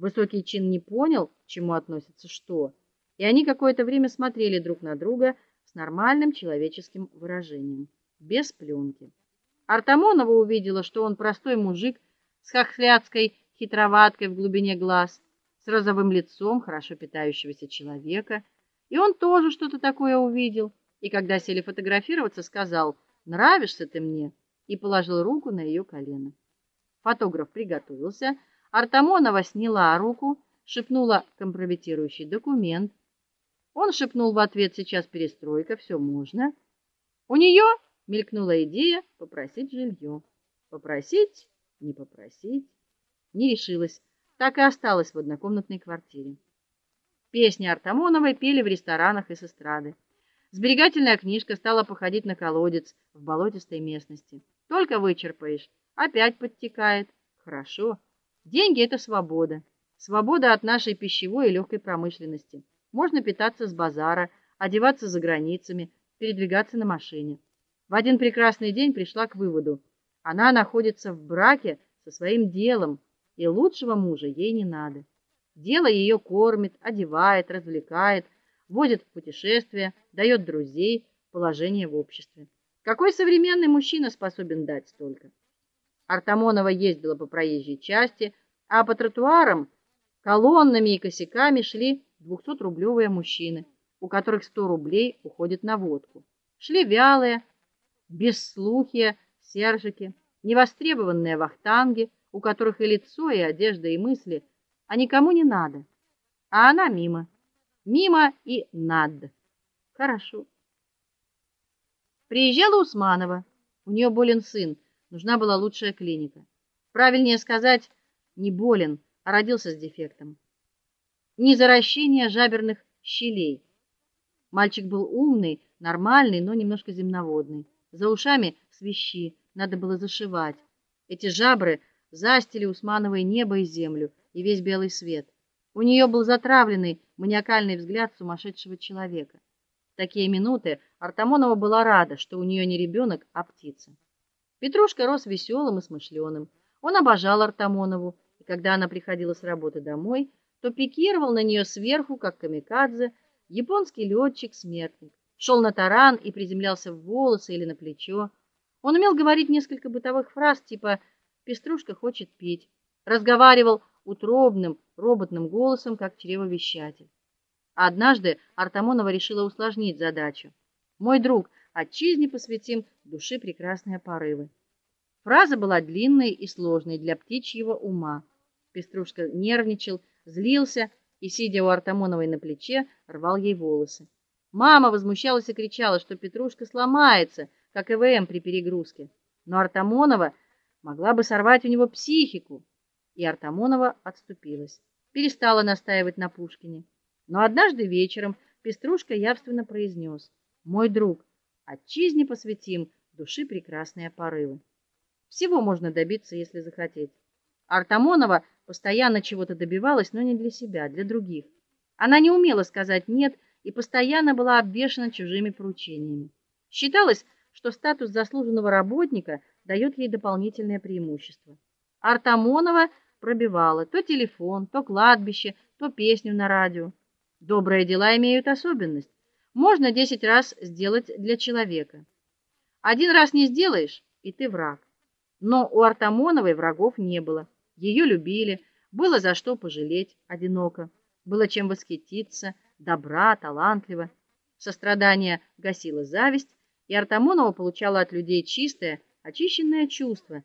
Высокий чин не понял, к чему относится что, и они какое-то время смотрели друг на друга с нормальным человеческим выражением, без пленки. Артамонова увидела, что он простой мужик с хохлядской хитроваткой в глубине глаз, с розовым лицом хорошо питающегося человека, и он тоже что-то такое увидел, и когда сели фотографироваться, сказал: "Нравишься ты мне" и положил руку на ее колено. Фотограф приготовился, Артамонова сняла руку, шепнула компрометирующий документ. Он шепнул в ответ: "Сейчас перестройка, все можно". У нее мелькнула идея попросить жилье. Попросить, не попросить, не решилась, так и осталась в однокомнатной квартире. Песни Артамоновой пели в ресторанах и с эстрады. Сберегательная книжка стала походить на колодец в болотистой местности. Только вычерпаешь, опять подтекает. Хорошо. Деньги это свобода. Свобода от нашей пищевой и легкой промышленности. Можно питаться с базара, одеваться за границами, передвигаться на машине. В один прекрасный день пришла к выводу: она находится в браке со своим делом, и лучшего мужа ей не надо. Дело ее кормит, одевает, развлекает, водит в путешествия, дает друзей, положение в обществе. Какой современный мужчина способен дать столько? Артамонова ездила по проезжей части, а по тротуарам колоннами и косяками шли двухсотрублёвые мужчины, у которых сто рублей уходит на водку. Шли вялые, бесслухие сержики, невостребованные вахтанги, у которых и лицо, и одежда, и мысли, а никому не надо. А она мимо. Мимо и над. Хорошо. Приезжала Усманова. У нее болен сын. Нужна была лучшая клиника. Правильнее сказать, не болен, а родился с дефектом. Незаращение жаберных щелей. Мальчик был умный, нормальный, но немножко земноводный. За ушами свищи, надо было зашивать. Эти жабры застили Усмановой небо и землю и весь белый свет. У нее был затравленный, маниакальный взгляд сумасшедшего человека. В такие минуты Артамонова была рада, что у нее не ребенок, а птица. Петрушка рос веселым и смышленым. Он обожал Артамонову, когда она приходила с работы домой, то пикировал на нее сверху, как камикадзе, японский летчик-смертник. Шел на таран и приземлялся в волосы или на плечо. Он умел говорить несколько бытовых фраз типа Пеструшка хочет петь. Разговаривал утробным, роботным голосом, как чревовещатель. Однажды Артамонова решила усложнить задачу. Мой друг, отчизне посвятим души прекрасные порывы. Фраза была длинной и сложной для птичьего ума. Пеструшка нервничал, злился и сидя у Артамоновой на плече, рвал ей волосы. Мама возмущалась и кричала, что Петрушка сломается, как ЭВМ при перегрузке. Но Артамонова могла бы сорвать у него психику. И Артамонова отступилась, перестала настаивать на Пушкине. Но однажды вечером Пеструшка явственно произнес: "Мой друг, отчизне посвятим души прекрасные порывы". Всего можно добиться, если захотеть. Артамонова постоянно чего-то добивалась, но не для себя, для других. Она не умела сказать нет и постоянно была обвешана чужими поручениями. Считалось, что статус заслуженного работника дает ей дополнительное преимущество. Артамонова пробивала то телефон, то кладбище, то песню на радио. Добрые дела имеют особенность. Можно десять раз сделать для человека. Один раз не сделаешь, и ты враг. Но у Артамоновой врагов не было. Ее любили, было за что пожалеть, одиноко, было чем восхититься, добра, талантлива. Сострадание гасило зависть, и Артамонова получала от людей чистое, очищенное чувство,